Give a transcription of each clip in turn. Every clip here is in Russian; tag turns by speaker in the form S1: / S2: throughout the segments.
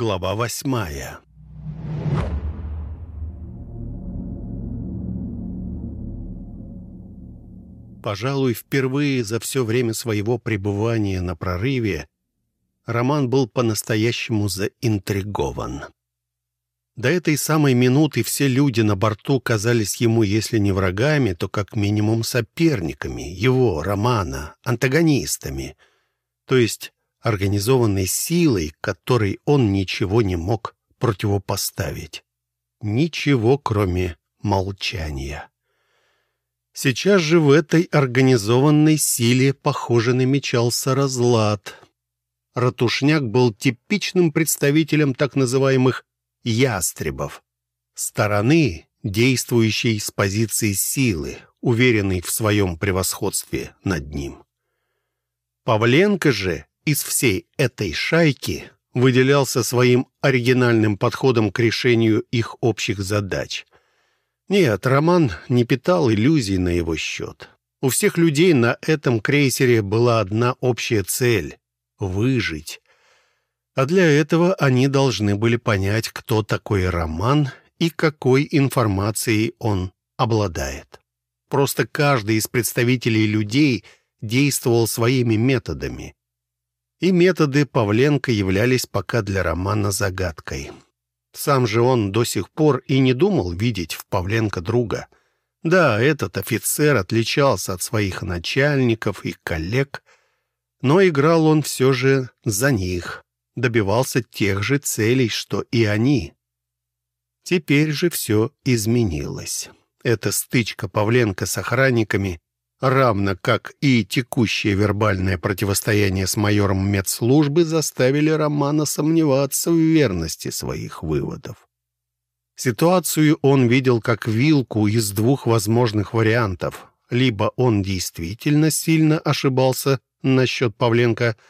S1: Глава восьмая Пожалуй, впервые за все время своего пребывания на прорыве Роман был по-настоящему заинтригован. До этой самой минуты все люди на борту казались ему, если не врагами, то как минимум соперниками, его, Романа, антагонистами, то есть организованной силой, которой он ничего не мог противопоставить. Ничего, кроме молчания. Сейчас же в этой организованной силе, похоже, намечался разлад. Ратушняк был типичным представителем так называемых ястребов. Стороны, действующей с позиции силы, уверенной в своем превосходстве над ним. Павленко же из всей этой шайки выделялся своим оригинальным подходом к решению их общих задач. Нет, Роман не питал иллюзий на его счет. У всех людей на этом крейсере была одна общая цель — выжить. А для этого они должны были понять, кто такой Роман и какой информацией он обладает. Просто каждый из представителей людей действовал своими методами. И методы Павленко являлись пока для Романа загадкой. Сам же он до сих пор и не думал видеть в Павленко друга. Да, этот офицер отличался от своих начальников и коллег, но играл он все же за них, добивался тех же целей, что и они. Теперь же все изменилось. Эта стычка Павленко с охранниками, равно как и текущее вербальное противостояние с майором медслужбы, заставили Романа сомневаться в верности своих выводов. Ситуацию он видел как вилку из двух возможных вариантов. Либо он действительно сильно ошибался насчет Павленко –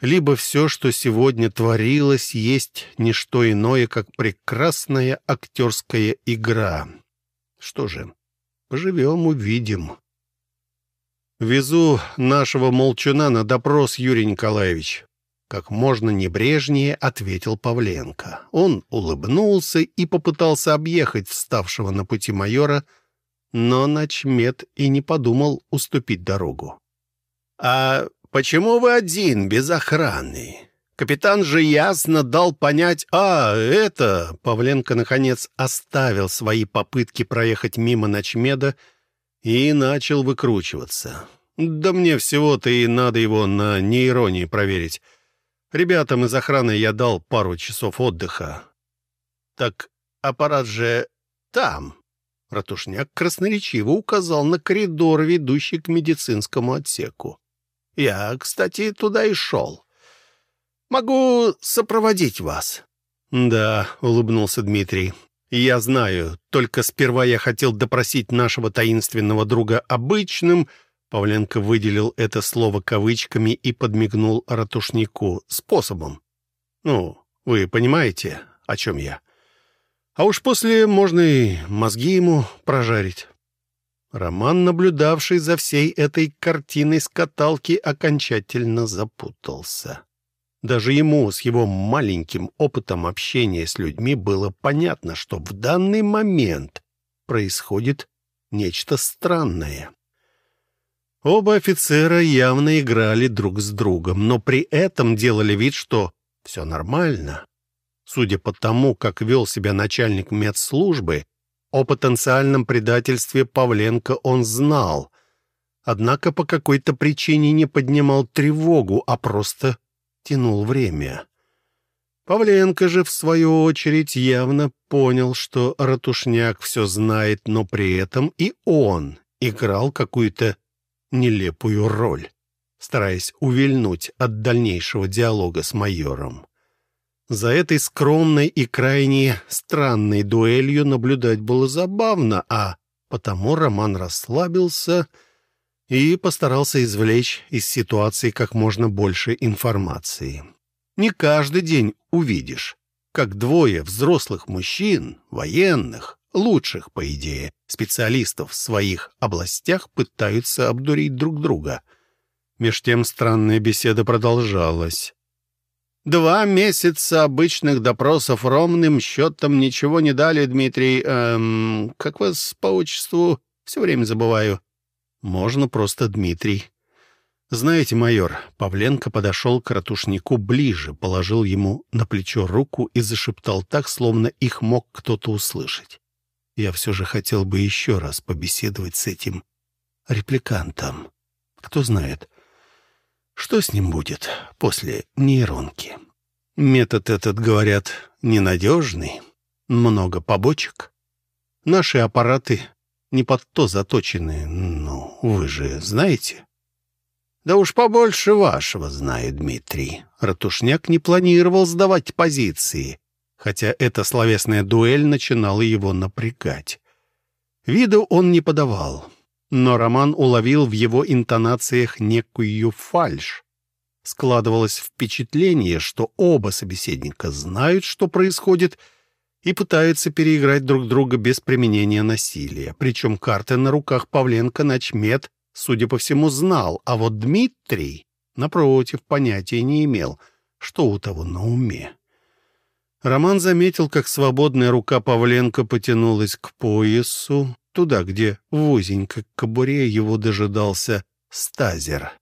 S1: либо все, что сегодня творилось, есть не что иное, как прекрасная актерская игра. Что же, поживем, увидим. «Везу нашего молчуна на допрос, Юрий Николаевич», — как можно небрежнее ответил Павленко. Он улыбнулся и попытался объехать вставшего на пути майора, но начмет и не подумал уступить дорогу. «А «Почему вы один, без охраны?» Капитан же ясно дал понять, «А, это...» Павленко, наконец, оставил свои попытки проехать мимо ночмеда и начал выкручиваться. «Да мне всего-то и надо его на нейронии проверить. Ребятам из охраны я дал пару часов отдыха». «Так аппарат же там». Ратушняк красноречиво указал на коридор, ведущий к медицинскому отсеку. Я, кстати, туда и шел. Могу сопроводить вас». «Да», — улыбнулся Дмитрий. «Я знаю, только сперва я хотел допросить нашего таинственного друга обычным...» Павленко выделил это слово кавычками и подмигнул ратушнику способом. «Ну, вы понимаете, о чем я. А уж после можно и мозги ему прожарить». Роман, наблюдавший за всей этой картиной с каталки, окончательно запутался. Даже ему с его маленьким опытом общения с людьми было понятно, что в данный момент происходит нечто странное. Оба офицера явно играли друг с другом, но при этом делали вид, что все нормально. Судя по тому, как вел себя начальник медслужбы, о потенциальном предательстве Павленко он знал, однако по какой-то причине не поднимал тревогу, а просто тянул время. Павленко же, в свою очередь, явно понял, что Ратушняк все знает, но при этом и он играл какую-то нелепую роль, стараясь увильнуть от дальнейшего диалога с майором. За этой скромной и крайне странной дуэлью наблюдать было забавно, а потому Роман расслабился и постарался извлечь из ситуации как можно больше информации. Не каждый день увидишь, как двое взрослых мужчин, военных, лучших, по идее, специалистов в своих областях пытаются обдурить друг друга. Меж тем странная беседа продолжалась. Два месяца обычных допросов ровным счетом ничего не дали, Дмитрий. Эм, как вас по отчеству? Все время забываю. Можно просто Дмитрий. Знаете, майор, Павленко подошел к ратушнику ближе, положил ему на плечо руку и зашептал так, словно их мог кто-то услышать. Я все же хотел бы еще раз побеседовать с этим репликантом. Кто знает, что с ним будет после нейронки? Метод этот, говорят, ненадежный, много побочек. Наши аппараты не под то заточены, ну, вы же знаете. Да уж побольше вашего знает Дмитрий. Ратушняк не планировал сдавать позиции, хотя эта словесная дуэль начинала его напрягать. Виду он не подавал но Роман уловил в его интонациях некую фальшь. Складывалось впечатление, что оба собеседника знают, что происходит, и пытаются переиграть друг друга без применения насилия. Причем карты на руках Павленко начмет, судя по всему, знал, а вот Дмитрий, напротив, понятия не имел, что у того на уме. Роман заметил, как свободная рука Павленко потянулась к поясу, туда, где в узенькой кобуре его дожидался стазер.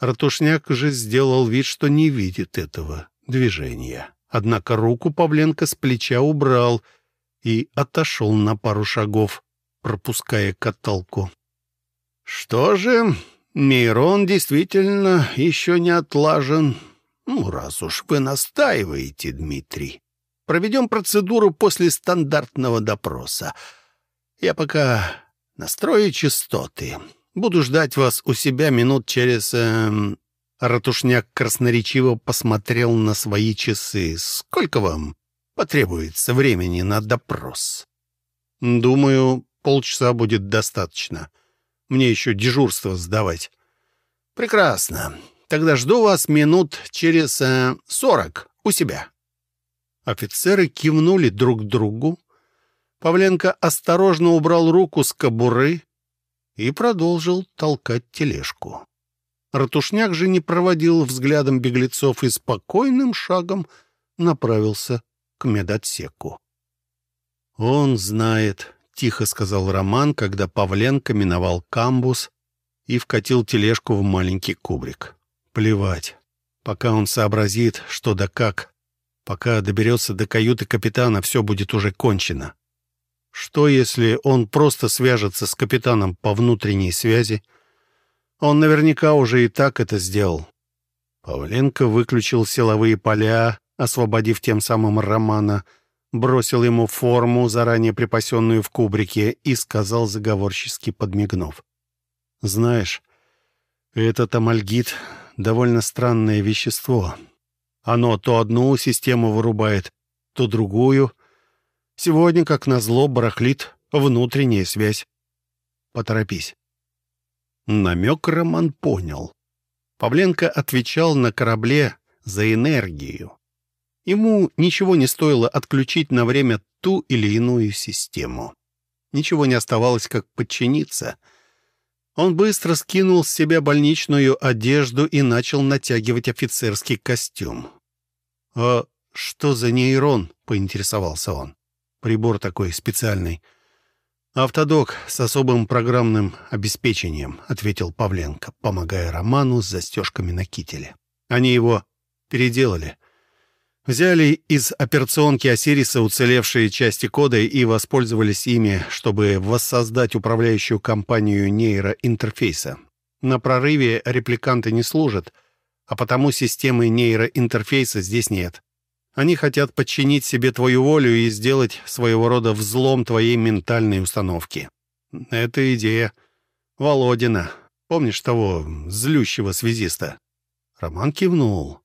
S1: Ратушняк же сделал вид, что не видит этого движения. Однако руку Павленко с плеча убрал и отошел на пару шагов, пропуская каталку. «Что же, нейрон действительно еще не отлажен. Ну, раз уж вы настаиваете, Дмитрий, проведем процедуру после стандартного допроса. Я пока настрою частоты. Буду ждать вас у себя минут через...» эм... Ратушняк красноречиво посмотрел на свои часы. «Сколько вам потребуется времени на допрос?» «Думаю, полчаса будет достаточно. Мне еще дежурство сдавать». «Прекрасно. Тогда жду вас минут через э, сорок у себя». Офицеры кивнули друг другу, Павленко осторожно убрал руку с кобуры и продолжил толкать тележку. Ратушняк же не проводил взглядом беглецов и спокойным шагом направился к медотсеку. «Он знает», — тихо сказал Роман, когда Павленко миновал камбус и вкатил тележку в маленький кубрик. «Плевать. Пока он сообразит, что да как, пока доберется до каюты капитана, все будет уже кончено. Что, если он просто свяжется с капитаном по внутренней связи? Он наверняка уже и так это сделал. Павленко выключил силовые поля, освободив тем самым Романа, бросил ему форму, заранее припасенную в кубрике, и сказал заговорчески подмигнув. «Знаешь, этот амальгит — довольно странное вещество. Оно то одну систему вырубает, то другую — Сегодня, как назло, барахлит внутренняя связь. Поторопись. Намек Роман понял. Павленко отвечал на корабле за энергию. Ему ничего не стоило отключить на время ту или иную систему. Ничего не оставалось, как подчиниться. Он быстро скинул с себя больничную одежду и начал натягивать офицерский костюм. «А что за нейрон?» — поинтересовался он. Прибор такой специальный. «Автодок с особым программным обеспечением», — ответил Павленко, помогая Роману с застежками на кителе. «Они его переделали. Взяли из операционки Осириса уцелевшие части кода и воспользовались ими, чтобы воссоздать управляющую компанию нейроинтерфейса. На прорыве репликанты не служат, а потому системы нейроинтерфейса здесь нет. Они хотят подчинить себе твою волю и сделать своего рода взлом твоей ментальной установки. Это идея Володина. Помнишь того злющего связиста?» Роман кивнул.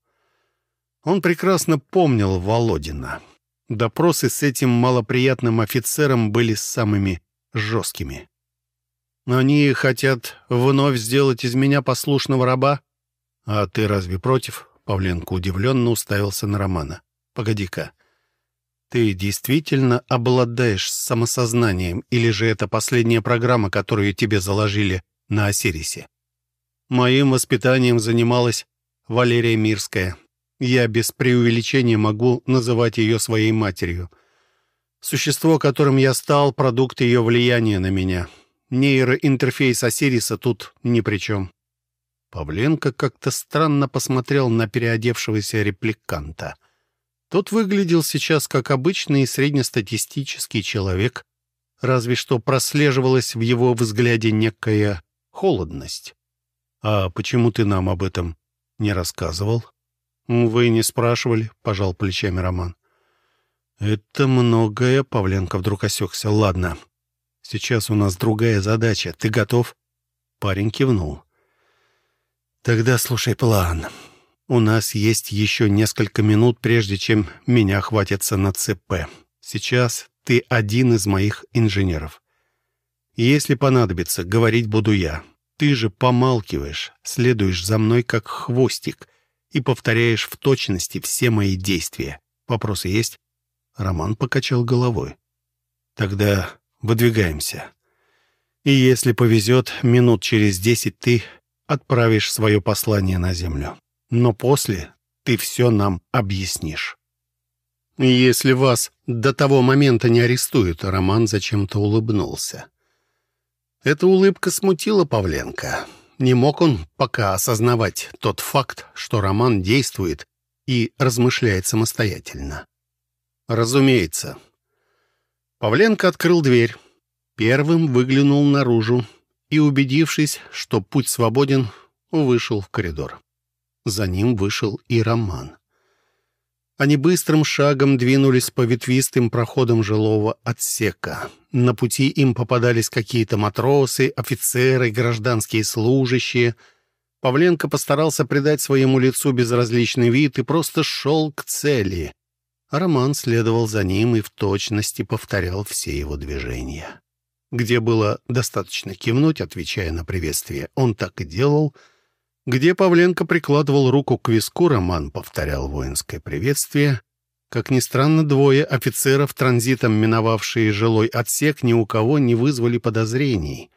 S1: Он прекрасно помнил Володина. Допросы с этим малоприятным офицером были самыми жесткими. «Они хотят вновь сделать из меня послушного раба?» «А ты разве против?» Павленко удивленно уставился на Романа. Погоди-ка. Ты действительно обладаешь самосознанием, или же это последняя программа, которую тебе заложили на Осирисе? Моим воспитанием занималась Валерия Мирская. Я без преувеличения могу называть ее своей матерью. Существо, которым я стал, продукт ее влияния на меня. Нейроинтерфейс Осириса тут ни при чем. Павленко как-то странно посмотрел на переодевшегося репликанта. Тот выглядел сейчас как обычный среднестатистический человек, разве что прослеживалась в его взгляде некая холодность. «А почему ты нам об этом не рассказывал?» «Вы не спрашивали», — пожал плечами Роман. «Это многое», — Павленко вдруг осекся. «Ладно, сейчас у нас другая задача. Ты готов?» Парень кивнул. «Тогда слушай план. У нас есть еще несколько минут, прежде чем меня хватится на ЦП. Сейчас ты один из моих инженеров. Если понадобится, говорить буду я. Ты же помалкиваешь, следуешь за мной как хвостик и повторяешь в точности все мои действия. Вопросы есть?» Роман покачал головой. «Тогда выдвигаемся. И если повезет, минут через десять ты отправишь свое послание на землю. Но после ты все нам объяснишь». «Если вас до того момента не арестуют», — Роман зачем-то улыбнулся. Эта улыбка смутила Павленко. Не мог он пока осознавать тот факт, что Роман действует и размышляет самостоятельно. Разумеется. Павленко открыл дверь, первым выглянул наружу и, убедившись, что путь свободен, вышел в коридор. За ним вышел и Роман. Они быстрым шагом двинулись по ветвистым проходам жилого отсека. На пути им попадались какие-то матросы, офицеры, гражданские служащие. Павленко постарался придать своему лицу безразличный вид и просто шел к цели. А Роман следовал за ним и в точности повторял все его движения. Где было достаточно кивнуть, отвечая на приветствие, он так и делал — где Павленко прикладывал руку к виску, Роман повторял воинское приветствие. Как ни странно, двое офицеров, транзитом миновавшие жилой отсек, ни у кого не вызвали подозрений.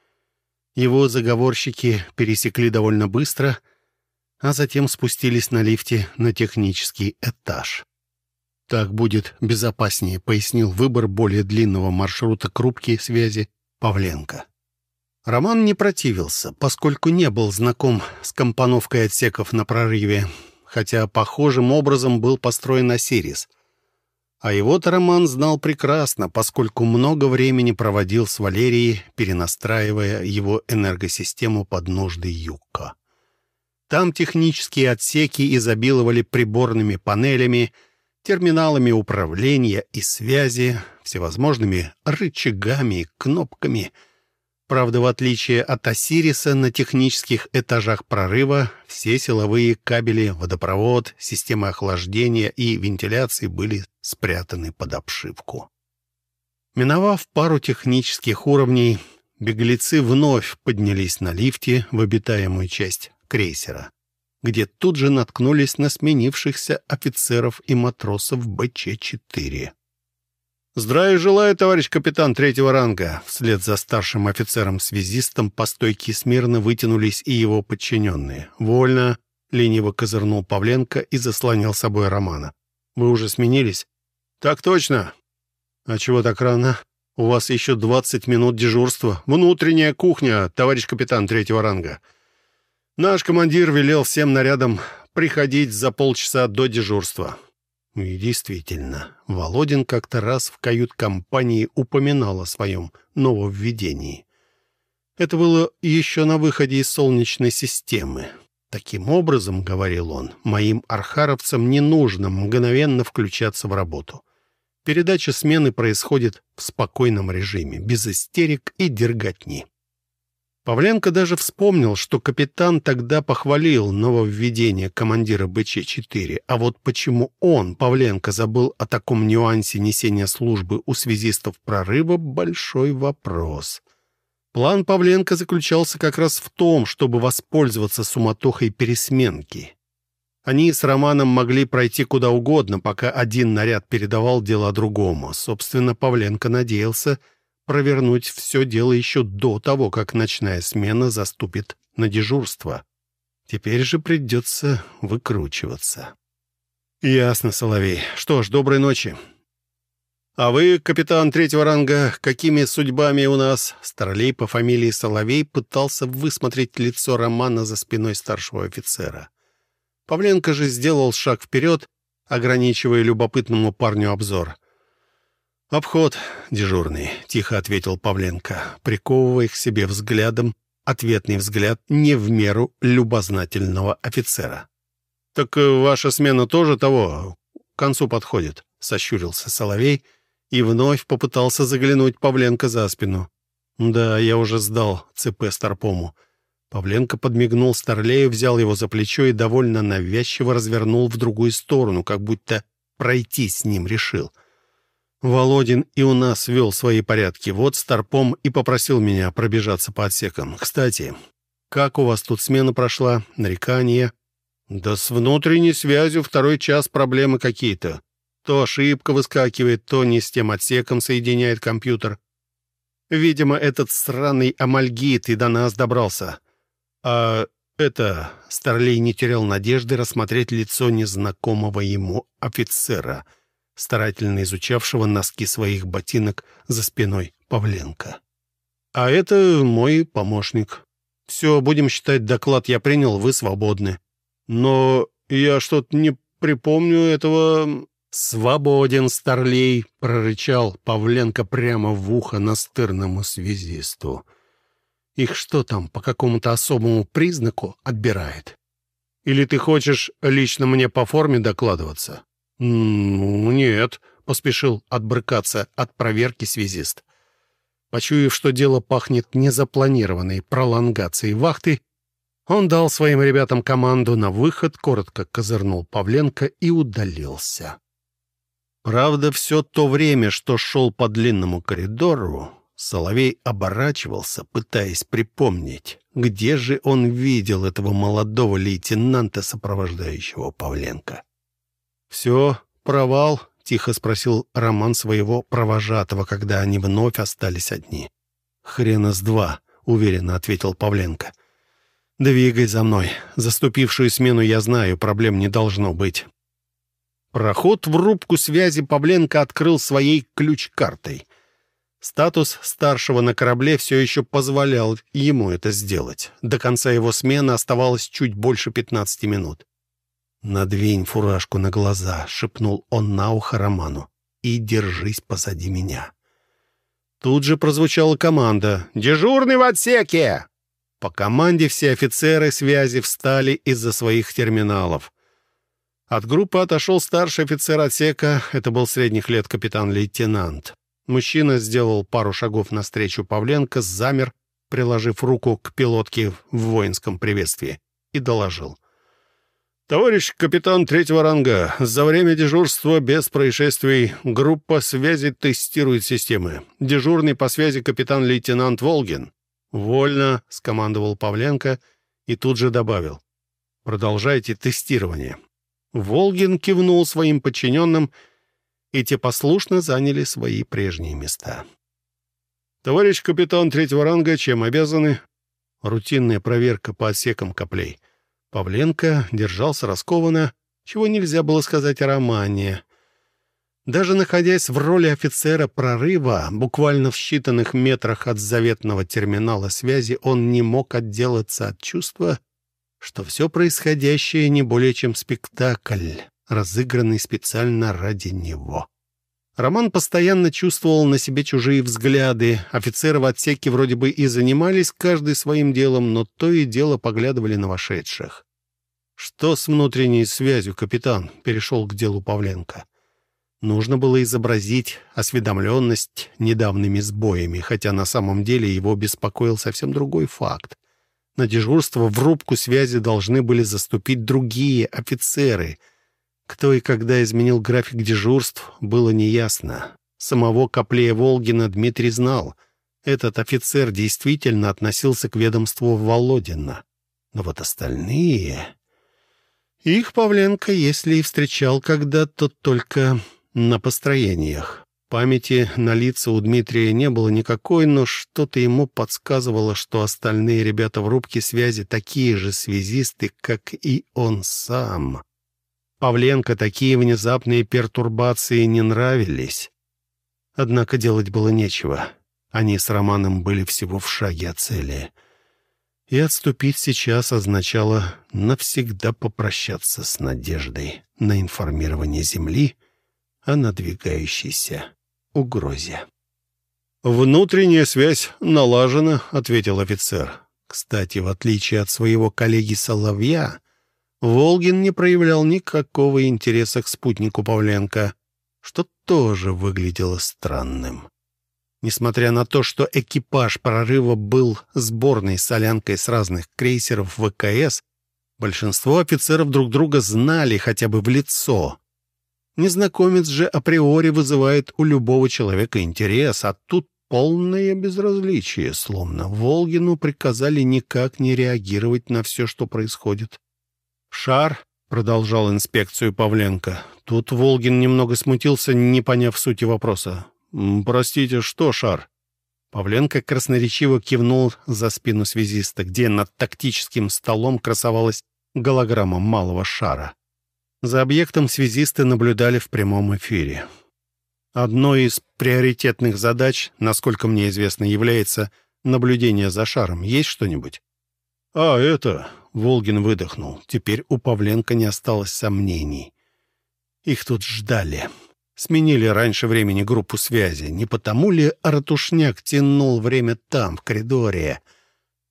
S1: Его заговорщики пересекли довольно быстро, а затем спустились на лифте на технический этаж. «Так будет безопаснее», — пояснил выбор более длинного маршрута к рубке связи Павленко. Роман не противился, поскольку не был знаком с компоновкой отсеков на прорыве, хотя похожим образом был построен Осирис. А его-то Роман знал прекрасно, поскольку много времени проводил с Валерией, перенастраивая его энергосистему под нужды Юкко. Там технические отсеки изобиловали приборными панелями, терминалами управления и связи, всевозможными рычагами и кнопками — Правда, в отличие от Осириса, на технических этажах прорыва все силовые кабели, водопровод, системы охлаждения и вентиляции были спрятаны под обшивку. Миновав пару технических уровней, беглецы вновь поднялись на лифте в обитаемую часть крейсера, где тут же наткнулись на сменившихся офицеров и матросов БЧ-4. «Здравия желаю, товарищ капитан третьего ранга!» Вслед за старшим офицером-связистом по стойке смирно вытянулись и его подчиненные. «Вольно!» — лениво козырнул Павленко и заслонил собой Романа. «Вы уже сменились?» «Так точно!» «А чего так рано? У вас еще двадцать минут дежурства. Внутренняя кухня, товарищ капитан третьего ранга. Наш командир велел всем нарядам приходить за полчаса до дежурства. И действительно, Володин как-то раз в кают-компании упоминал о своем нововведении. Это было еще на выходе из Солнечной системы. Таким образом, — говорил он, — моим архаровцам не нужно мгновенно включаться в работу. Передача смены происходит в спокойном режиме, без истерик и дерготни. Павленко даже вспомнил, что капитан тогда похвалил нововведение командира БЧ-4, а вот почему он, Павленко, забыл о таком нюансе несения службы у связистов прорыва – большой вопрос. План Павленко заключался как раз в том, чтобы воспользоваться суматохой пересменки. Они с Романом могли пройти куда угодно, пока один наряд передавал дела другому. Собственно, Павленко надеялся – провернуть все дело еще до того, как ночная смена заступит на дежурство. Теперь же придется выкручиваться. «Ясно, Соловей. Что ж, доброй ночи». «А вы, капитан третьего ранга, какими судьбами у нас?» Старлей по фамилии Соловей пытался высмотреть лицо Романа за спиной старшего офицера. Павленко же сделал шаг вперед, ограничивая любопытному парню обзор. «Обход дежурный», — тихо ответил Павленко, приковывая к себе взглядом ответный взгляд не в меру любознательного офицера. «Так э, ваша смена тоже того, к концу подходит», — сощурился Соловей и вновь попытался заглянуть Павленко за спину. «Да, я уже сдал ЦП Старпому». Павленко подмигнул Старлею, взял его за плечо и довольно навязчиво развернул в другую сторону, как будто пройти с ним решил. Володин и у нас вел свои порядки. Вот Старпом и попросил меня пробежаться по отсекам. Кстати, как у вас тут смена прошла? Нарекания? Да с внутренней связью второй час проблемы какие-то. То ошибка выскакивает, то не с тем отсеком соединяет компьютер. Видимо, этот сраный амальгит и до нас добрался. А это... Старлей не терял надежды рассмотреть лицо незнакомого ему офицера — старательно изучавшего носки своих ботинок за спиной Павленко. «А это мой помощник. Все, будем считать, доклад я принял, вы свободны. Но я что-то не припомню этого...» «Свободен, старлей!» — прорычал Павленко прямо в ухо настырному связисту. «Их что там, по какому-то особому признаку отбирает? Или ты хочешь лично мне по форме докладываться?» «Ну, нет», — поспешил отбрыкаться от проверки связист. Почуяв, что дело пахнет незапланированной пролонгацией вахты, он дал своим ребятам команду на выход, коротко козырнул Павленко и удалился. Правда, все то время, что шел по длинному коридору, Соловей оборачивался, пытаясь припомнить, где же он видел этого молодого лейтенанта, сопровождающего Павленко. «Все, провал?» — тихо спросил Роман своего провожатого, когда они вновь остались одни. «Хрена с два», — уверенно ответил Павленко. «Двигай за мной. Заступившую смену я знаю, проблем не должно быть». Проход в рубку связи Павленко открыл своей ключ-картой. Статус старшего на корабле все еще позволял ему это сделать. До конца его смены оставалось чуть больше 15 минут. «Надвинь фуражку на глаза», — шепнул он на ухо Роману. «И держись позади меня». Тут же прозвучала команда «Дежурный в отсеке!» По команде все офицеры связи встали из-за своих терминалов. От группы отошел старший офицер отсека, это был средних лет капитан-лейтенант. Мужчина сделал пару шагов навстречу Павленко, замер, приложив руку к пилотке в воинском приветствии, и доложил. «Товарищ капитан третьего ранга, за время дежурства без происшествий группа связи тестирует системы. Дежурный по связи капитан-лейтенант Волгин». «Вольно», — скомандовал Павленко и тут же добавил. «Продолжайте тестирование». Волгин кивнул своим подчиненным, и те послушно заняли свои прежние места. «Товарищ капитан третьего ранга, чем обязаны?» «Рутинная проверка по отсекам коплей». Павленко держался раскованно, чего нельзя было сказать о романе. Даже находясь в роли офицера прорыва, буквально в считанных метрах от заветного терминала связи, он не мог отделаться от чувства, что все происходящее не более чем спектакль, разыгранный специально ради него. Роман постоянно чувствовал на себе чужие взгляды. Офицеры в отсеке вроде бы и занимались каждый своим делом, но то и дело поглядывали на вошедших. «Что с внутренней связью, капитан?» — перешел к делу Павленко. Нужно было изобразить осведомленность недавними сбоями, хотя на самом деле его беспокоил совсем другой факт. На дежурство в рубку связи должны были заступить другие офицеры — кто и когда изменил график дежурств, было неясно. Самого Коплея Волгина Дмитрий знал. Этот офицер действительно относился к ведомству Володина. Но вот остальные... Их Павленко, если и встречал когда-то, только на построениях. Памяти на лица у Дмитрия не было никакой, но что-то ему подсказывало, что остальные ребята в рубке связи такие же связисты, как и он сам. Павленко такие внезапные пертурбации не нравились. Однако делать было нечего. Они с Романом были всего в шаге от цели. И отступить сейчас означало навсегда попрощаться с надеждой на информирование Земли о надвигающейся угрозе. «Внутренняя связь налажена», — ответил офицер. Кстати, в отличие от своего коллеги Соловья, Волгин не проявлял никакого интереса к спутнику Павленко, что тоже выглядело странным. Несмотря на то, что экипаж прорыва был сборной солянкой с разных крейсеров ВКС, большинство офицеров друг друга знали хотя бы в лицо. Незнакомец же априори вызывает у любого человека интерес, а тут полное безразличие, словно Волгину приказали никак не реагировать на все, что происходит. «Шар», — продолжал инспекцию Павленко. Тут Волгин немного смутился, не поняв сути вопроса. «Простите, что, Шар?» Павленко красноречиво кивнул за спину связиста, где над тактическим столом красовалась голограмма малого шара. За объектом связисты наблюдали в прямом эфире. Одной из приоритетных задач, насколько мне известно, является наблюдение за шаром. Есть что-нибудь? «А, это...» — Волгин выдохнул. Теперь у Павленко не осталось сомнений. Их тут ждали. Сменили раньше времени группу связи. Не потому ли Ратушняк тянул время там, в коридоре?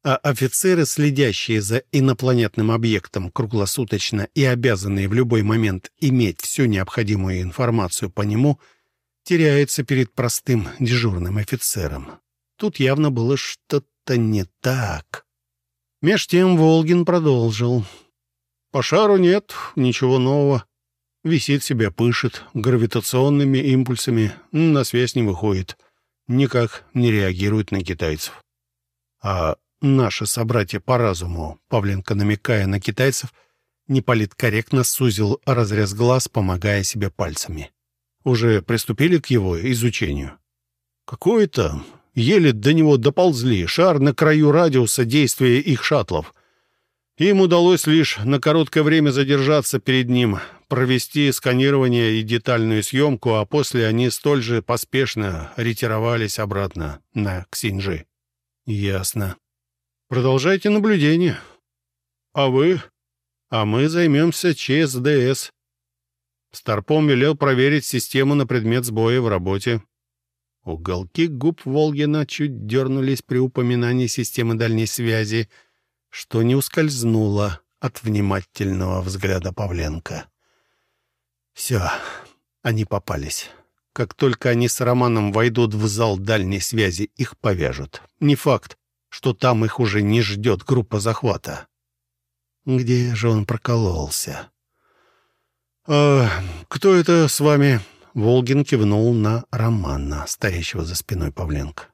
S1: А офицеры, следящие за инопланетным объектом круглосуточно и обязанные в любой момент иметь всю необходимую информацию по нему, теряются перед простым дежурным офицером. Тут явно было что-то не так. Меж тем Волгин продолжил. «По шару нет, ничего нового. Висит себе, пышет, гравитационными импульсами, на связь не выходит. Никак не реагирует на китайцев. А наши собратья по разуму, Павленко намекая на китайцев, неполиткорректно сузил разрез глаз, помогая себе пальцами. Уже приступили к его изучению. Какое-то еле до него доползли, шар на краю радиуса действия их шаттлов. Им удалось лишь на короткое время задержаться перед ним, провести сканирование и детальную съемку, а после они столь же поспешно ретировались обратно на Ксинджи. Ясно. Продолжайте наблюдение. А вы? А мы займемся ЧСДС. Старпом велел проверить систему на предмет сбоя в работе. Уголки губ Волгина чуть дернулись при упоминании системы дальней связи — что не ускользнуло от внимательного взгляда Павленко. Все, они попались. Как только они с Романом войдут в зал дальней связи, их повяжут. Не факт, что там их уже не ждет группа захвата. Где же он прокололся? «А, «Кто это с вами?» Волгин кивнул на Романа, стоящего за спиной Павленко.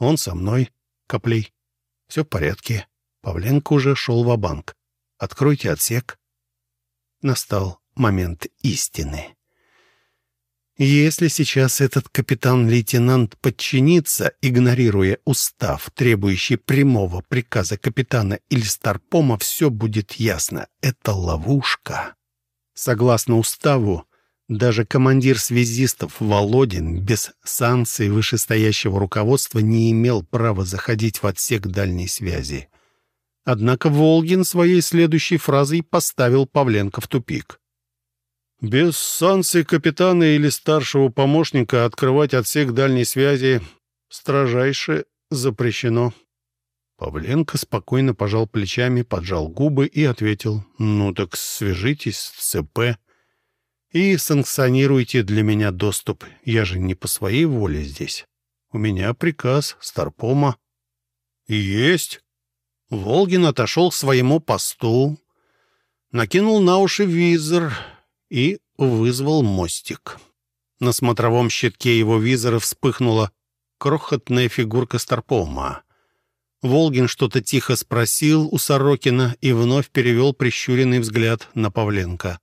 S1: «Он со мной, Коплей. Все в порядке. Павленко уже шел в банк «Откройте отсек». Настал момент истины. Если сейчас этот капитан-лейтенант подчинится, игнорируя устав, требующий прямого приказа капитана или старпома, все будет ясно. Это ловушка. Согласно уставу, даже командир связистов Володин без санкций вышестоящего руководства не имел права заходить в отсек дальней связи. Однако Волгин своей следующей фразой поставил Павленко в тупик. «Без санкций капитана или старшего помощника открывать отсек дальней связи строжайше запрещено». Павленко спокойно пожал плечами, поджал губы и ответил, «Ну так свяжитесь с ЦП и санкционируйте для меня доступ. Я же не по своей воле здесь. У меня приказ Старпома». «Есть!» Волгин отошел к своему посту, накинул на уши визор и вызвал мостик. На смотровом щитке его визора вспыхнула крохотная фигурка Старпома. Волгин что-то тихо спросил у Сорокина и вновь перевел прищуренный взгляд на Павленко.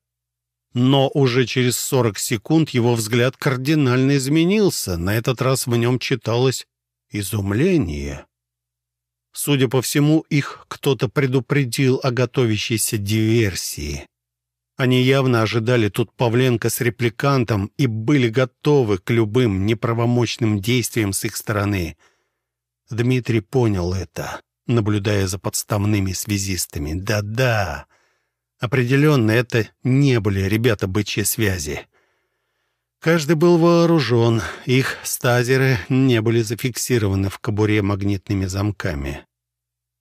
S1: Но уже через сорок секунд его взгляд кардинально изменился. На этот раз в нем читалось изумление. Судя по всему, их кто-то предупредил о готовящейся диверсии. Они явно ожидали тут Павленко с репликантом и были готовы к любым неправомочным действиям с их стороны. Дмитрий понял это, наблюдая за подставными связистами. Да-да, определенно это не были ребята бычьей связи. Каждый был вооружен, их стазеры не были зафиксированы в кобуре магнитными замками.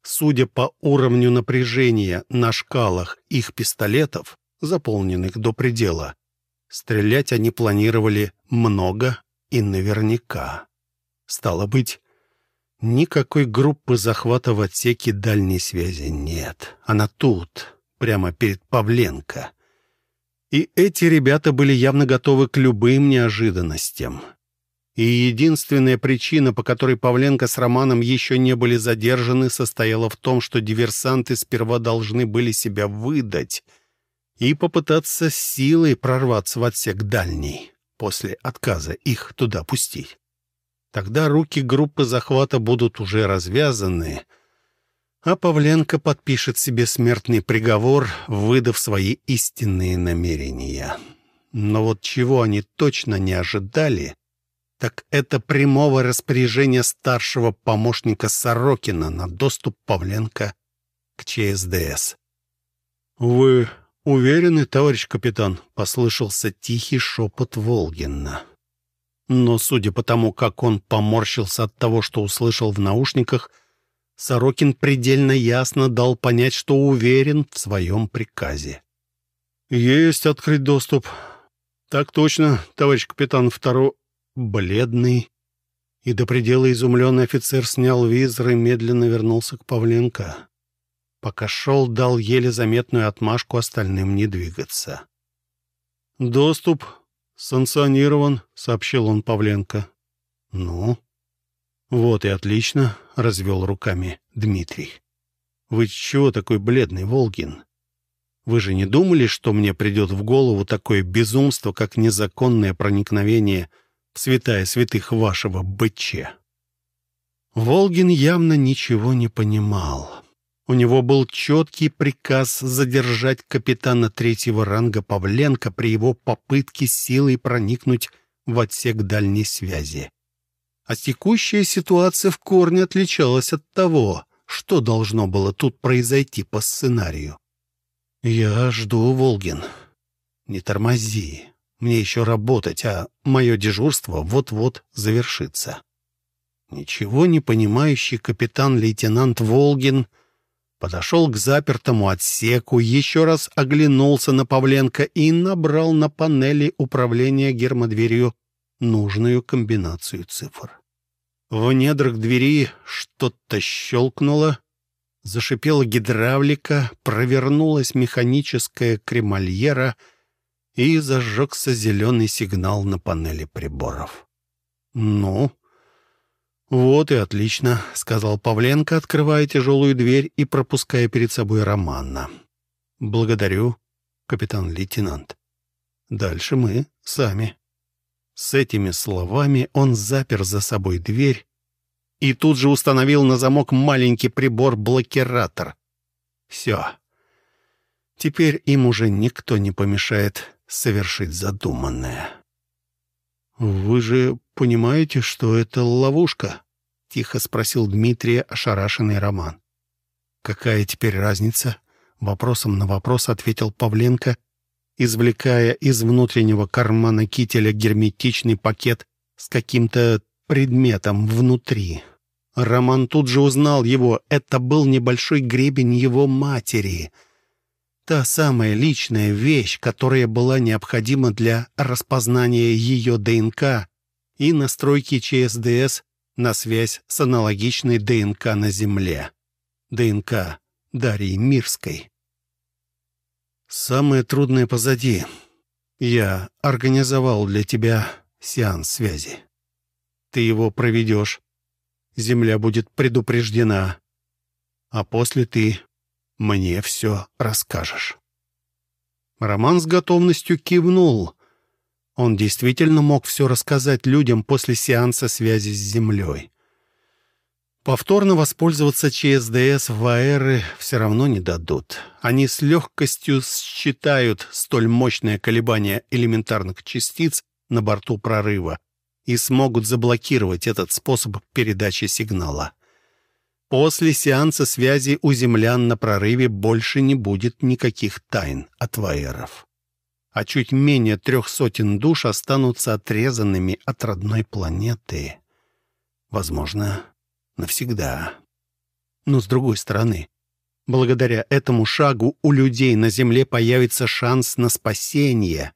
S1: Судя по уровню напряжения на шкалах их пистолетов, заполненных до предела, стрелять они планировали много и наверняка. Стало быть, никакой группы захвата в отсеке дальней связи нет. Она тут, прямо перед Павленко — и эти ребята были явно готовы к любым неожиданностям. И единственная причина, по которой Павленко с Романом еще не были задержаны, состояла в том, что диверсанты сперва должны были себя выдать и попытаться силой прорваться в отсек дальний, после отказа их туда пустить. Тогда руки группы захвата будут уже развязаны — а Павленко подпишет себе смертный приговор, выдав свои истинные намерения. Но вот чего они точно не ожидали, так это прямого распоряжения старшего помощника Сорокина на доступ Павленко к ЧСДС. «Вы уверены, товарищ капитан?» — послышался тихий шепот Волгина. Но, судя по тому, как он поморщился от того, что услышал в наушниках, — Сорокин предельно ясно дал понять, что уверен в своем приказе. «Есть открыть доступ». «Так точно, товарищ капитан второй...» Бледный и до предела изумленный офицер снял визор и медленно вернулся к Павленко. Пока шел, дал еле заметную отмашку остальным не двигаться. «Доступ санкционирован», — сообщил он Павленко. «Ну?» «Вот и отлично», — развел руками Дмитрий. «Вы чего такой бледный, Волгин? Вы же не думали, что мне придет в голову такое безумство, как незаконное проникновение в святая святых вашего БЧ?» Волгин явно ничего не понимал. У него был четкий приказ задержать капитана третьего ранга Павленко при его попытке силой проникнуть в отсек дальней связи. А текущая ситуация в корне отличалась от того, что должно было тут произойти по сценарию. «Я жду, Волгин. Не тормози. Мне еще работать, а мое дежурство вот-вот завершится». Ничего не понимающий капитан-лейтенант Волгин подошел к запертому отсеку, еще раз оглянулся на Павленко и набрал на панели управления гермодверью нужную комбинацию цифр. В недрах двери что-то щелкнуло, зашипела гидравлика, провернулась механическая кремольера и зажегся зеленый сигнал на панели приборов. «Ну, вот и отлично», — сказал Павленко, открывая тяжелую дверь и пропуская перед собой Романа. «Благодарю, капитан-лейтенант. Дальше мы сами». С этими словами он запер за собой дверь и тут же установил на замок маленький прибор-блокиратор. Все. Теперь им уже никто не помешает совершить задуманное. «Вы же понимаете, что это ловушка?» — тихо спросил Дмитрия ошарашенный Роман. «Какая теперь разница?» — вопросом на вопрос ответил Павленко извлекая из внутреннего кармана кителя герметичный пакет с каким-то предметом внутри. Роман тут же узнал его. Это был небольшой гребень его матери. Та самая личная вещь, которая была необходима для распознания ее ДНК и настройки ЧСДС на связь с аналогичной ДНК на Земле. ДНК Дарьи Мирской. Самое трудное позади. Я организовал для тебя сеанс связи. Ты его проведешь. Земля будет предупреждена. А после ты мне все расскажешь. Роман с готовностью кивнул. Он действительно мог все рассказать людям после сеанса связи с Землей. Повторно воспользоваться ЧСДС в АЭРы все равно не дадут. Они с легкостью считают столь мощное колебание элементарных частиц на борту прорыва и смогут заблокировать этот способ передачи сигнала. После сеанса связи у землян на прорыве больше не будет никаких тайн от ваеров. А чуть менее трех сотен душ останутся отрезанными от родной планеты. Возможно, навсегда. Но с другой стороны, благодаря этому шагу у людей на Земле появится шанс на спасение.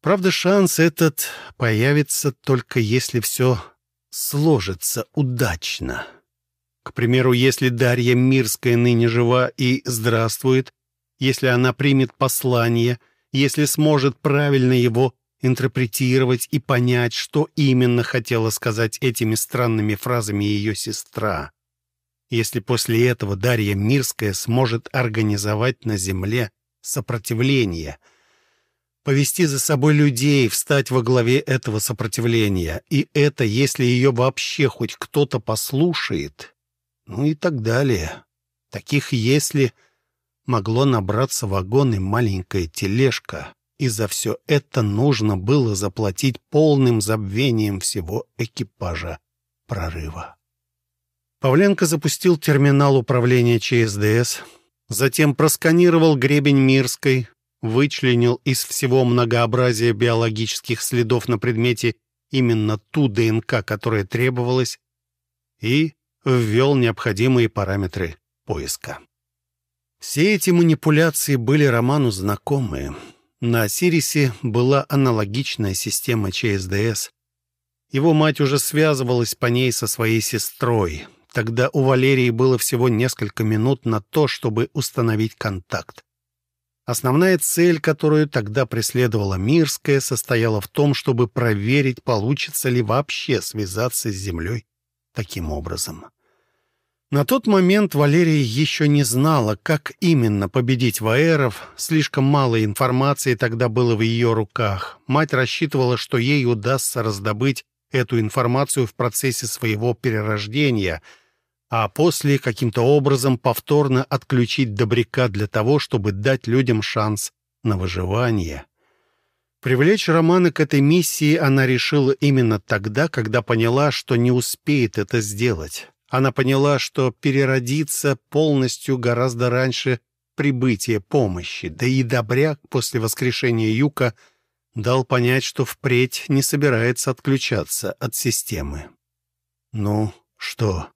S1: Правда, шанс этот появится только если все сложится удачно. К примеру, если Дарья Мирская ныне жива и здравствует, если она примет послание, если сможет правильно его интерпретировать и понять, что именно хотела сказать этими странными фразами ее сестра. Если после этого Дарья Мирская сможет организовать на земле сопротивление, повести за собой людей, встать во главе этого сопротивления, и это, если ее вообще хоть кто-то послушает, ну и так далее. Таких «если» могло набраться вагон и маленькая тележка и за все это нужно было заплатить полным забвением всего экипажа прорыва. Павленко запустил терминал управления ЧСДС, затем просканировал гребень Мирской, вычленил из всего многообразия биологических следов на предмете именно ту ДНК, которая требовалась, и ввел необходимые параметры поиска. Все эти манипуляции были Роману знакомые — на Сирисе была аналогичная система ЧСДС. Его мать уже связывалась по ней со своей сестрой. Тогда у Валерии было всего несколько минут на то, чтобы установить контакт. Основная цель, которую тогда преследовала Мирская, состояла в том, чтобы проверить, получится ли вообще связаться с Землей таким образом. На тот момент Валерия еще не знала, как именно победить ваэров. Слишком мало информации тогда было в ее руках. Мать рассчитывала, что ей удастся раздобыть эту информацию в процессе своего перерождения, а после каким-то образом повторно отключить добряка для того, чтобы дать людям шанс на выживание. Привлечь Романа к этой миссии она решила именно тогда, когда поняла, что не успеет это сделать. Она поняла, что переродиться полностью гораздо раньше прибытия помощи, да и Добряк после воскрешения Юка дал понять, что впредь не собирается отключаться от системы. «Ну, что,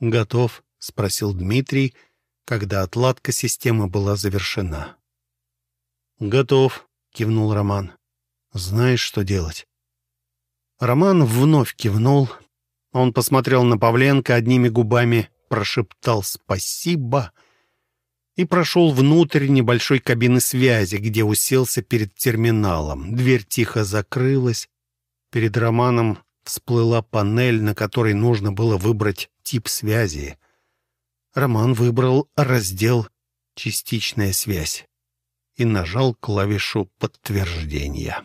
S1: готов?» — спросил Дмитрий, когда отладка системы была завершена. «Готов», — кивнул Роман. «Знаешь, что делать?» Роман вновь кивнул, он посмотрел на Павленко одними губами, прошептал «спасибо» и прошел внутрь небольшой кабины связи, где уселся перед терминалом. Дверь тихо закрылась. Перед Романом всплыла панель, на которой нужно было выбрать тип связи. Роман выбрал раздел «Частичная связь» и нажал клавишу подтверждения.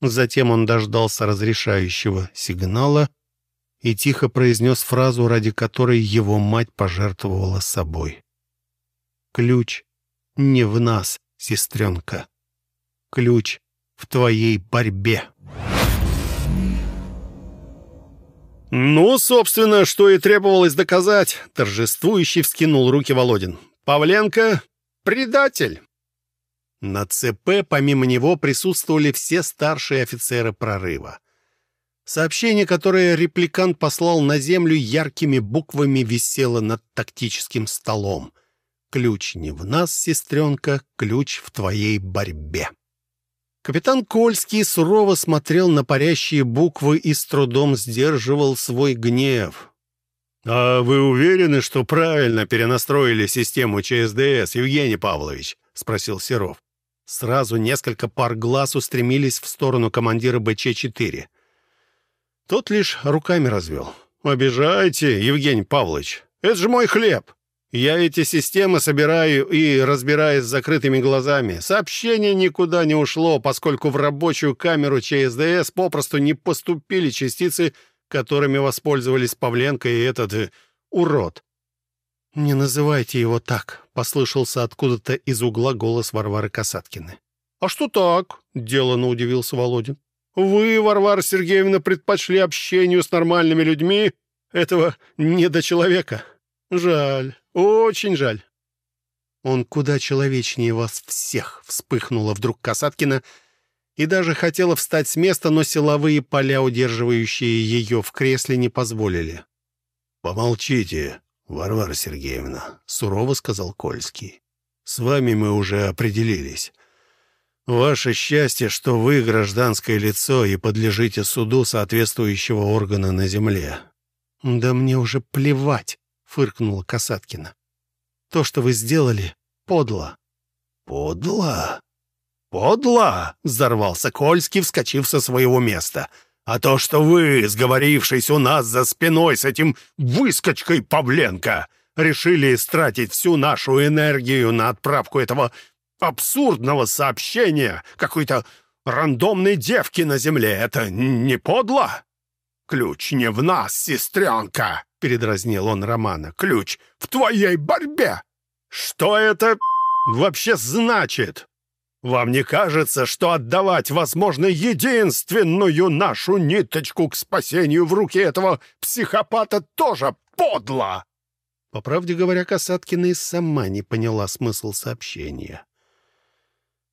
S1: Затем он дождался разрешающего сигнала — и тихо произнес фразу, ради которой его мать пожертвовала собой. «Ключ не в нас, сестренка. Ключ в твоей борьбе».
S2: «Ну, собственно, что и требовалось доказать», — торжествующий вскинул руки Володин. «Павленко — предатель».
S1: На ЦП помимо него присутствовали все старшие офицеры прорыва. Сообщение, которое репликант послал на землю, яркими буквами висело над тактическим столом. «Ключ не в нас, сестренка, ключ в твоей борьбе». Капитан Кольский сурово смотрел на парящие буквы и с трудом сдерживал свой гнев.
S2: «А вы уверены, что правильно перенастроили систему ЧСДС, Евгений Павлович?» — спросил Серов.
S1: Сразу несколько пар глаз устремились в сторону командира БЧ-4. Тот лишь руками развел. «Обижайте, Евгений Павлович. Это же мой хлеб. Я эти системы собираю и разбираюсь с закрытыми глазами. Сообщение никуда не ушло, поскольку в рабочую камеру ЧСДС попросту не поступили частицы
S2: которыми воспользовались Павленко и этот э, урод.
S1: «Не называйте его так», — послышался откуда-то из угла голос Варвары Касаткины.
S2: «А что так?» — деланно удивился Володин. «Вы, Варвара Сергеевна, предпочли общению с нормальными людьми этого недочеловека. Жаль, очень жаль».
S1: «Он куда человечнее вас всех!» — вспыхнула вдруг Касаткина и даже хотела встать с места, но силовые поля, удерживающие ее в кресле, не позволили.
S3: «Помолчите, Варвара Сергеевна», — сурово сказал Кольский. «С вами мы уже определились. Ваше счастье, что вы гражданское лицо и подлежите суду соответствующего органа на земле».
S1: «Да мне уже плевать», — фыркнула Касаткина. «То, что вы сделали, подло».
S3: «Подло? Подло?» — взорвался Кольский, вскочив со своего места. «А то, что вы, сговорившись у нас за спиной с этим выскочкой Павленко, решили истратить всю нашу энергию на отправку этого абсурдного сообщения какой-то рандомной девки на земле. Это не подло? Ключ не в нас, сестренка, передразнил он Романа. Ключ в твоей борьбе. Что это вообще значит? Вам не кажется, что отдавать, возможно, единственную нашу ниточку к спасению в руки этого психопата тоже подло?»
S1: По правде говоря, Касаткина и сама не поняла смысл сообщения.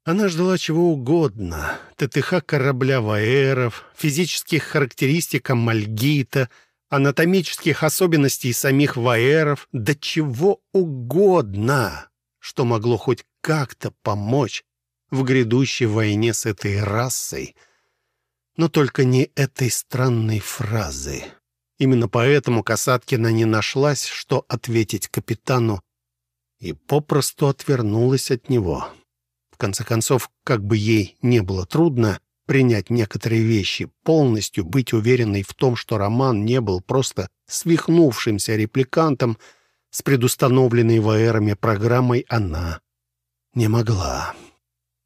S1: Она ждала чего угодно. ТТХ корабля Ваэров, физических характеристик Амальгита, анатомических особенностей самих Ваэров, да чего угодно, что могло хоть как-то помочь в грядущей войне с этой расой. Но только не этой странной фразы. Именно поэтому Касаткина не нашлась, что ответить капитану, и попросту отвернулась от него конце концов, как бы ей не было трудно принять некоторые вещи, полностью быть уверенной в том, что Роман не был просто свихнувшимся репликантом с предустановленной ВРами программой, она не могла.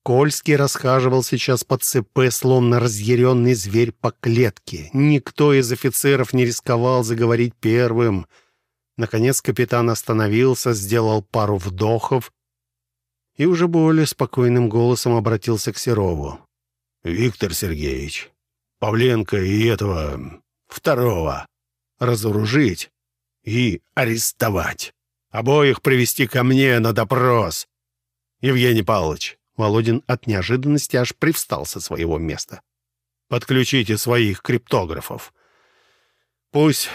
S1: Кольский расхаживал сейчас по ЦП, словно разъяренный зверь по клетке. Никто из офицеров не рисковал заговорить первым. Наконец капитан остановился, сделал пару вдохов, и уже более спокойным голосом обратился к Серову.
S3: «Виктор Сергеевич, Павленко и этого... второго разоружить и арестовать. Обоих привести ко мне на допрос. Евгений Павлович».
S1: Володин от неожиданности аж привстал со своего места.
S3: «Подключите своих криптографов. Пусть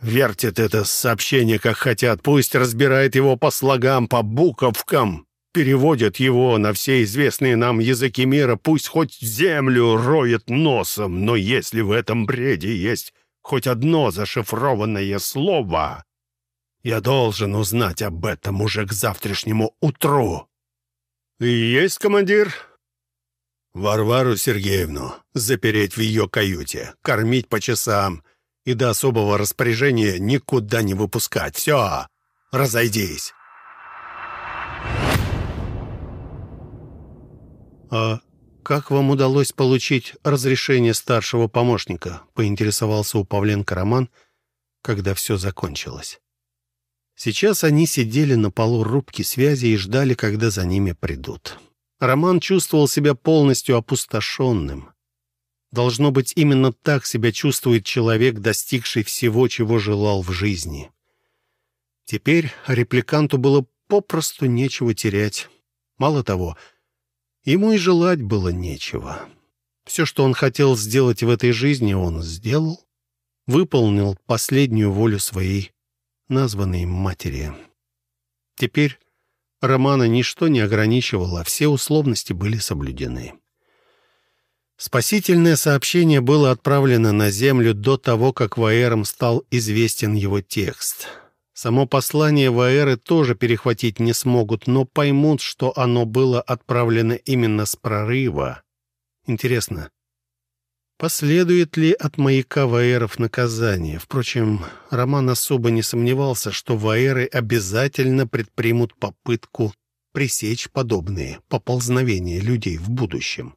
S3: вертят это сообщение как хотят, пусть разбирает его по слогам, по буковкам, переводят его на все известные нам языки мира, пусть хоть землю роет носом, но если в этом бреде есть хоть одно зашифрованное слово, я должен узнать об этом уже к завтрашнему утру.
S2: «Есть, командир?»
S3: Варвару Сергеевну запереть в ее каюте, кормить по часам и до особого распоряжения никуда не выпускать. Все, разойдись.
S1: «А как вам удалось получить разрешение старшего помощника?» — поинтересовался у Павленко Роман, когда все закончилось. Сейчас они сидели на полу рубки связи и ждали, когда за ними придут. Роман чувствовал себя полностью опустошенным. Должно быть, именно так себя чувствует человек, достигший всего, чего желал в жизни. Теперь репликанту было попросту нечего терять. Мало того, — Ему и желать было нечего. Все, что он хотел сделать в этой жизни, он сделал. Выполнил последнюю волю своей названной матери. Теперь Романа ничто не ограничивало, все условности были соблюдены. Спасительное сообщение было отправлено на Землю до того, как Ваэром стал известен его текст — Само послание Ваэры тоже перехватить не смогут, но поймут, что оно было отправлено именно с прорыва. Интересно, последует ли от маяка Ваэров наказание? Впрочем, Роман особо не сомневался, что Ваэры обязательно предпримут попытку пресечь подобные поползновения людей в будущем.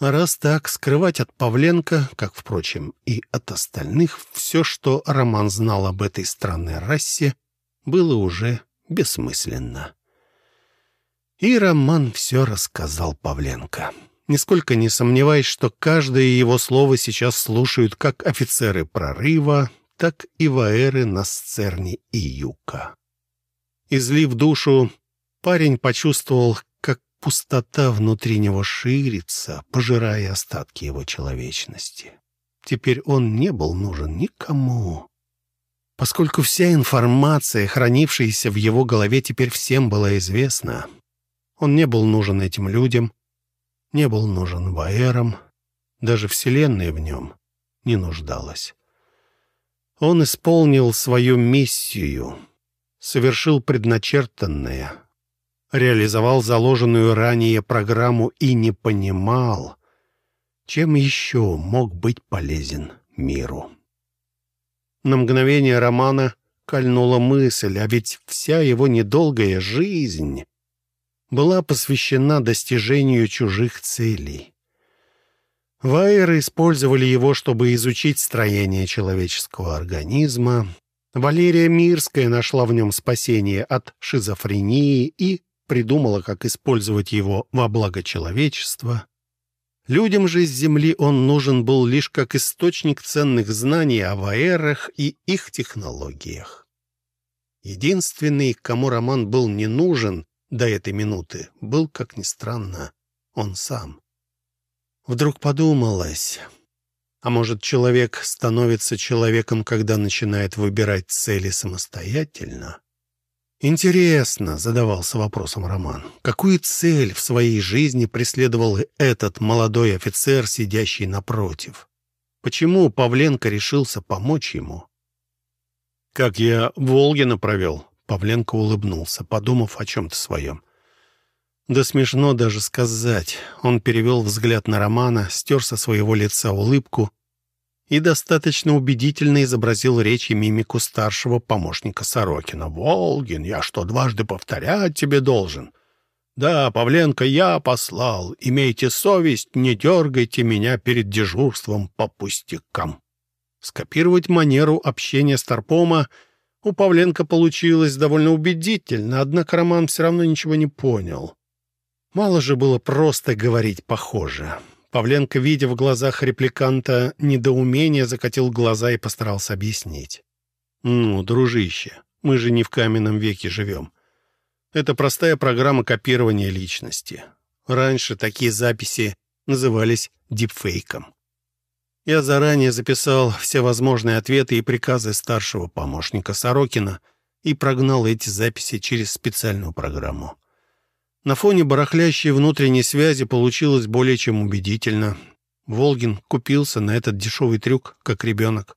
S1: А раз так, скрывать от Павленко, как, впрочем, и от остальных, все, что Роман знал об этой странной расе, было уже бессмысленно. И Роман все рассказал Павленко, нисколько не сомневаясь, что каждое его слово сейчас слушают как офицеры прорыва, так и ваэры на сцерне и юка. Излив душу, парень почувствовал, пустота внутри него ширится, пожирая остатки его человечности. Теперь он не был нужен никому. Поскольку вся информация, хранившаяся в его голове, теперь всем была известна, он не был нужен этим людям, не был нужен Ваэрам, даже Вселенная в нем не нуждалась. Он исполнил свою миссию, совершил предначертанное, реализовал заложенную ранее программу и не понимал, чем еще мог быть полезен миру. На мгновение Романа кольнула мысль, а ведь вся его недолгая жизнь была посвящена достижению чужих целей. Вайеры использовали его, чтобы изучить строение человеческого организма. Валерия Мирская нашла в нем спасение от шизофрении и придумала, как использовать его во благо человечества. Людям же с Земли он нужен был лишь как источник ценных знаний о ваэрах и их технологиях. Единственный, кому роман был не нужен до этой минуты, был, как ни странно, он сам. Вдруг подумалось, а может, человек становится человеком, когда начинает выбирать цели самостоятельно? Интересно, задавался вопросом Роман, какую цель в своей жизни преследовал этот молодой офицер, сидящий напротив? Почему Павленко решился помочь ему? «Как я Волгина провел?» Павленко улыбнулся, подумав о чем-то своем. Да смешно даже сказать. Он перевел взгляд на Романа, стер со своего лица улыбку и достаточно убедительно изобразил речь и мимику старшего помощника Сорокина. «Волгин, я что, дважды повторять тебе должен?» «Да, Павленко, я послал. Имейте совесть, не дергайте меня перед дежурством по пустякам». Скопировать манеру общения Старпома у Павленко получилось довольно убедительно, однако Роман все равно ничего не понял. Мало же было просто говорить похоже. Павленко, видя в глазах репликанта недоумение, закатил глаза и постарался объяснить. «Ну, дружище, мы же не в каменном веке живем. Это простая программа копирования личности. Раньше такие записи назывались дипфейком. Я заранее записал все возможные ответы и приказы старшего помощника Сорокина и прогнал эти записи через специальную программу. На фоне барахлящей внутренней связи получилось более чем убедительно. Волгин купился на этот дешевый трюк, как ребенок.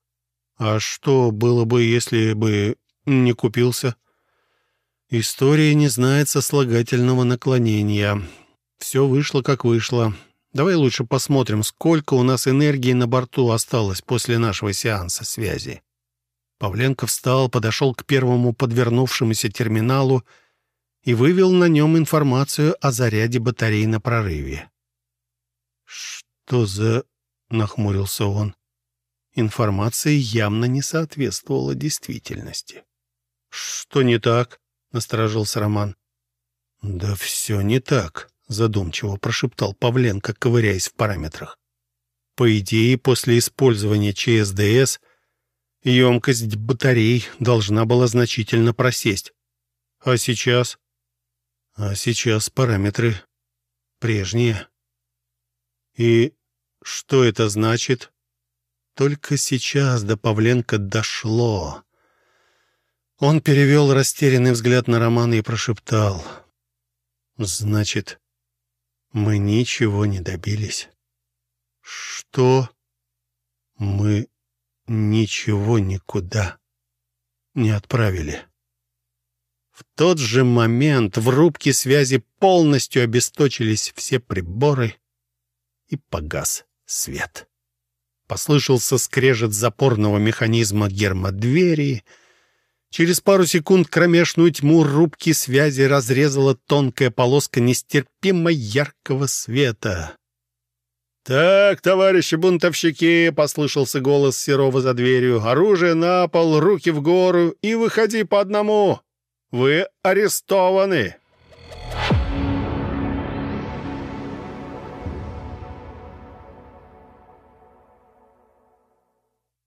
S1: А что было бы, если бы не купился? История не знает сослагательного наклонения. Все вышло, как вышло. Давай лучше посмотрим, сколько у нас энергии на борту осталось после нашего сеанса связи. Павленко встал, подошел к первому подвернувшемуся терминалу и вывел на нем информацию о заряде батарей на прорыве. «Что за...» — нахмурился он. Информация явно не соответствовала действительности. «Что не так?» — насторожился Роман. «Да все не так», — задумчиво прошептал Павленко, ковыряясь в параметрах. «По идее, после использования ЧСДС емкость батарей должна была значительно просесть. А сейчас...» А сейчас параметры прежние. И что это значит? Только сейчас до Павленко дошло. Он перевел растерянный взгляд на Романа и прошептал. «Значит, мы ничего не добились». «Что?» «Мы ничего никуда не отправили». В тот же момент в рубке связи полностью обесточились все приборы и погас свет. Послышался скрежет запорного механизма гермодвери. Через пару секунд кромешную тьму рубки связи разрезала тонкая полоска нестерпимо яркого света.
S2: «Так, товарищи бунтовщики!» — послышался голос Серова за дверью. «Оружие на пол, руки в гору и выходи по одному! Вы арестованы!»